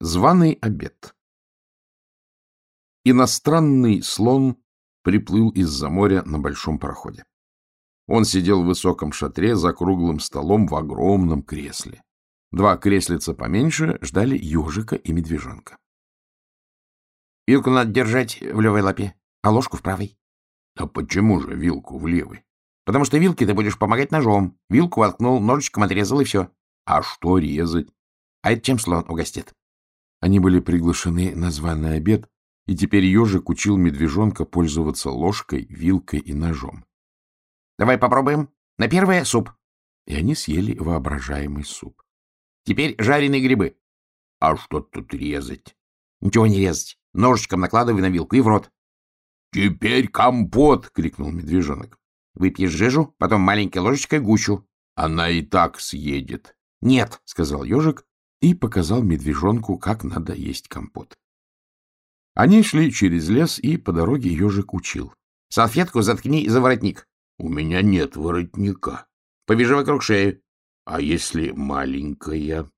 Званый обед. Иностранный слон приплыл из-за моря на большом пароходе. Он сидел в высоком шатре за круглым столом в огромном кресле. Два креслица поменьше ждали ежика и медвежонка. — Вилку надо держать в левой лапе, а ложку в правой. — А почему же вилку в левой? — Потому что вилке ты будешь помогать ножом. Вилку воткнул, ножичком отрезал, и все. — А что резать? — А это чем слон угостит? Они были приглашены на званый обед, и теперь ежик учил медвежонка пользоваться ложкой, вилкой и ножом. — Давай попробуем. На первое — суп. И они съели воображаемый суп. — Теперь жареные грибы. — А что тут резать? — Ничего не резать. Ножичком накладывай на вилку и в рот. — Теперь компот! — крикнул медвежонок. — Выпьешь жижу, потом маленькой ложечкой гущу. — Она и так съедет. — Нет, — сказал ежик и показал медвежонку, как надо есть компот. Они шли через лес, и по дороге ежик учил. — Салфетку заткни за воротник. — У меня нет воротника. — Повяжи вокруг шеи. — А если маленькая?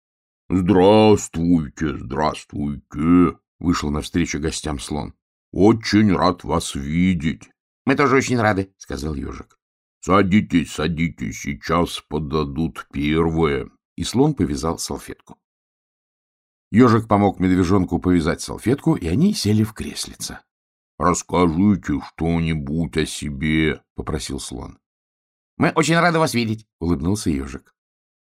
— Здравствуйте, здравствуйте, — вышел навстречу гостям слон. — Очень рад вас видеть. — Мы тоже очень рады, — сказал ежик. — Садитесь, садитесь, сейчас подадут первое и слон повязал салфетку. Ежик помог медвежонку повязать салфетку, и они сели в креслице. — Расскажите что-нибудь о себе, — попросил слон. — Мы очень рады вас видеть, — улыбнулся ежик.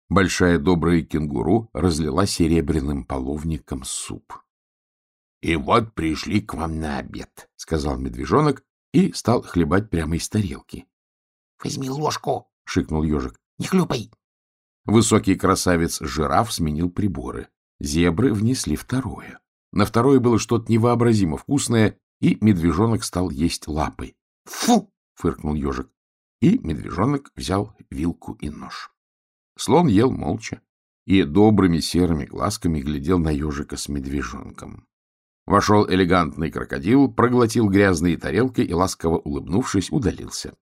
Большая добрая кенгуру разлила серебряным половником суп. — И вот пришли к вам на обед, — сказал медвежонок и стал хлебать прямо из тарелки. — Возьми ложку, — шикнул ежик. — Не хлюпай. Высокий красавец-жираф сменил приборы. Зебры внесли второе. На второе было что-то невообразимо вкусное, и медвежонок стал есть лапой. «Фу!» — фыркнул ежик. И медвежонок взял вилку и нож. Слон ел молча и добрыми серыми глазками глядел на ежика с медвежонком. Вошел элегантный крокодил, проглотил грязные тарелки и, ласково улыбнувшись, удалился.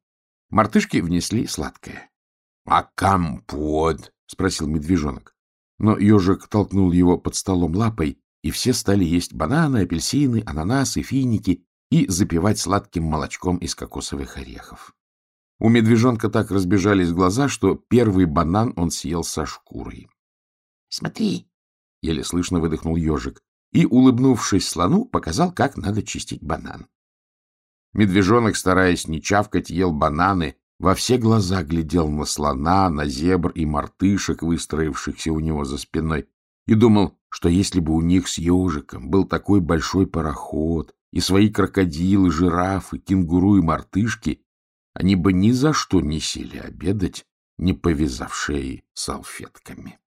Мартышки внесли сладкое. — А компот? — спросил медвежонок. Но ежик толкнул его под столом лапой, и все стали есть бананы, апельсины, ананасы, финики и запивать сладким молочком из кокосовых орехов. У медвежонка так разбежались глаза, что первый банан он съел со шкурой. — Смотри! — еле слышно выдохнул ежик и, улыбнувшись слону, показал, как надо чистить банан. Медвежонок, стараясь не чавкать, ел бананы, во все глаза глядел на слона, на зебр и мартышек, выстроившихся у него за спиной, и думал, что если бы у них с ежиком был такой большой пароход, и свои крокодилы, жирафы, кенгуру и мартышки, они бы ни за что не сели обедать, не повязав шеи салфетками.